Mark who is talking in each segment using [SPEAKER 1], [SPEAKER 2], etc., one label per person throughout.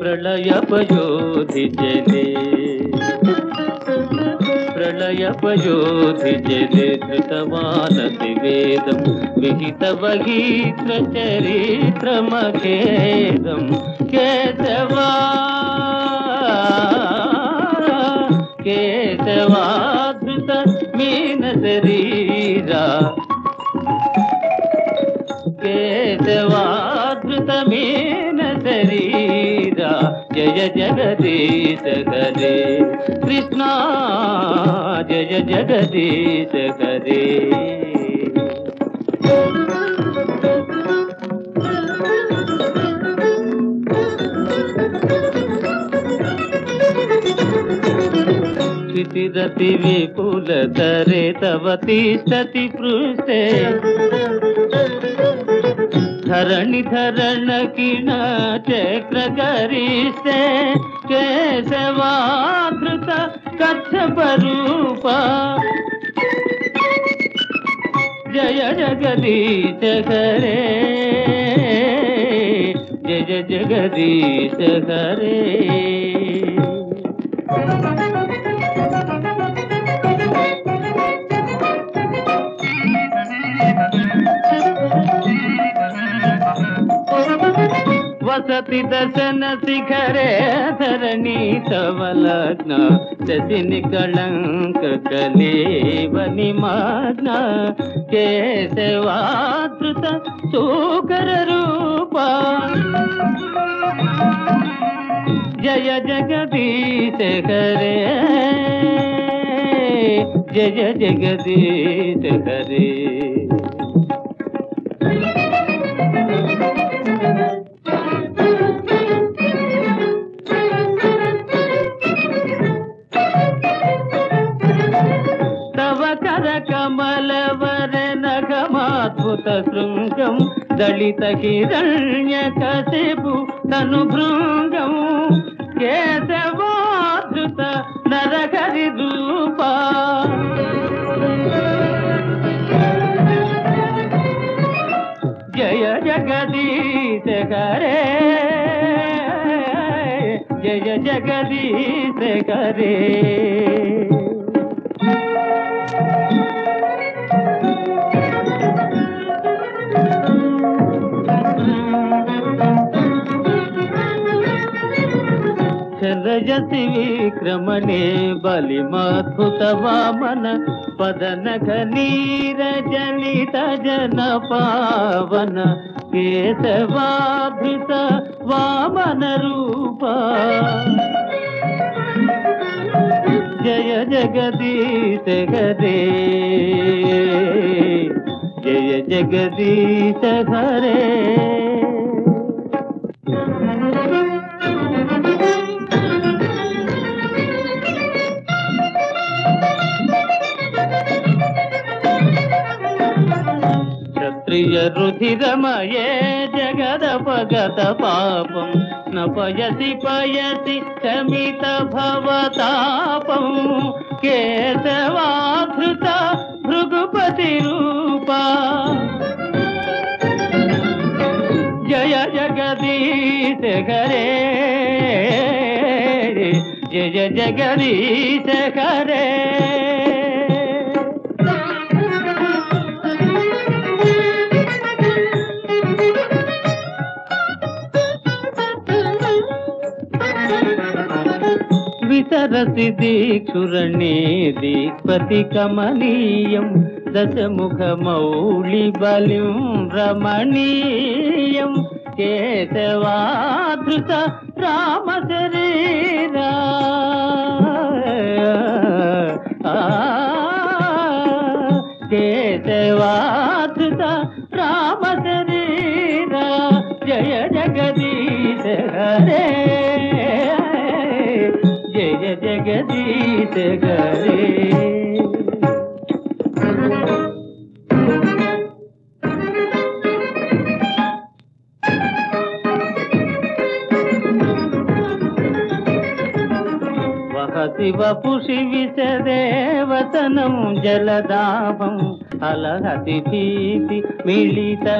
[SPEAKER 1] ప్రళయపయోధి జలే ప్రళయపయోధి జలే ధృతవానసి వేదం. విహిత వహీత్ర చరిత్రమఖేదం. కేశవా కేశవాధృత మీన శరీరా ధృతవాధృతమేన శరీరా. జయ జగదీశ హరే కృష్ణ జయ జగదీశ హరే స్థితిరతి విపుల తరే తవతి సతి పృష్ట. धरणि धरण किण चक्र गरिष्ठे केशवाधृत कच्छपरूप जय जगदीश हरे जय जगदीश हरे। సతి దశన శిఖరే ధరణి సవలగ్న శశిని కళంక కలేవని మగ్న కేశవాతృత సూకర రూప. జయ జగదీశ హరే జయ జగదీశ హరే कमल कमलवर नगमाभुत श्रृंगम दलित किरण्य कशिपु तनु भृंगम केशवाद्रुत नरकरि रूपा जय जगदीश करे। जय जगदीश करे। ರಜಸಿ ವಿಕ್ರಮಣೆ ಬಲಿ ವಾಮನ ಪದನಕ ನೀರಜನಿತ ಜನ ಪಾವನ ಕೇಶವಾಭೃತ ವಾಮನ ರೂಪ ಜಯ ಜಗದೀಶ ಗದೇ ಜಯ ಜಗದೀಶ ಹರೇ జయ జగదీశ హరే క్షత్రియ రుధిరమయే జగదపగత పాపం నపయసి పయసి శమిత భవతాపం కేశవాధృత భృగుపతి రూపా జయ జగదీశ హరే జయ జగదీశ హరే వితరసి దీక్షురణే దీపతి కమనీయం దశముఖ బలిం రమణీయం కేశవాధృత రామ శరీరా. కేశవాధృత రామ శరీరా. జయ జగదీశ హరే జీత శివ పుషి విష దేవతనం జలదాభం అలహతి భీతి మిళితయమునాభం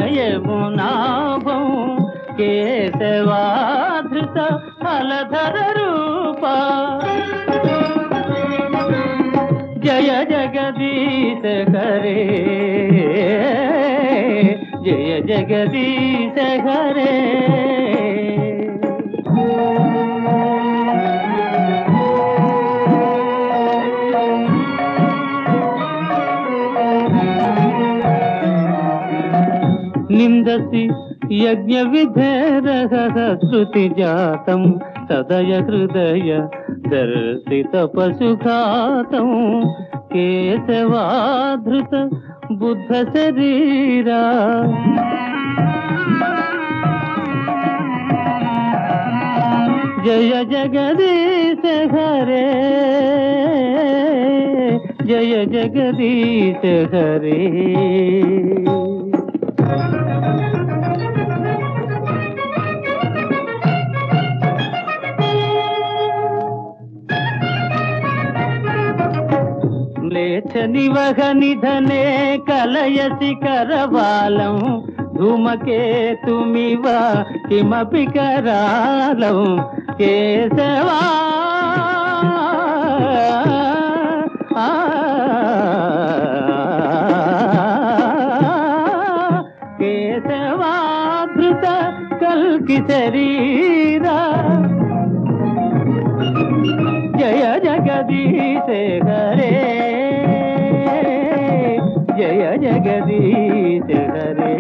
[SPEAKER 1] కేశవాధృత అలధర రూపా जगदीश करे। जय जगदीश करे। यज्ञ विधेर श्रुति जात सदय हृदय दर्शित पशुघातम केशवाधत बुद्ध शरीरा। जय जगदीश हरे, जय जगदीश हरे। నివహ నిధనే కలయసి కరవాలం ధూమకేతుమివ కిమపి కరాలం కేశవా ఆ, కేశవాధృత కల్కి శరీరా జయ జగదీశ హరే జయ జగదీశ హరే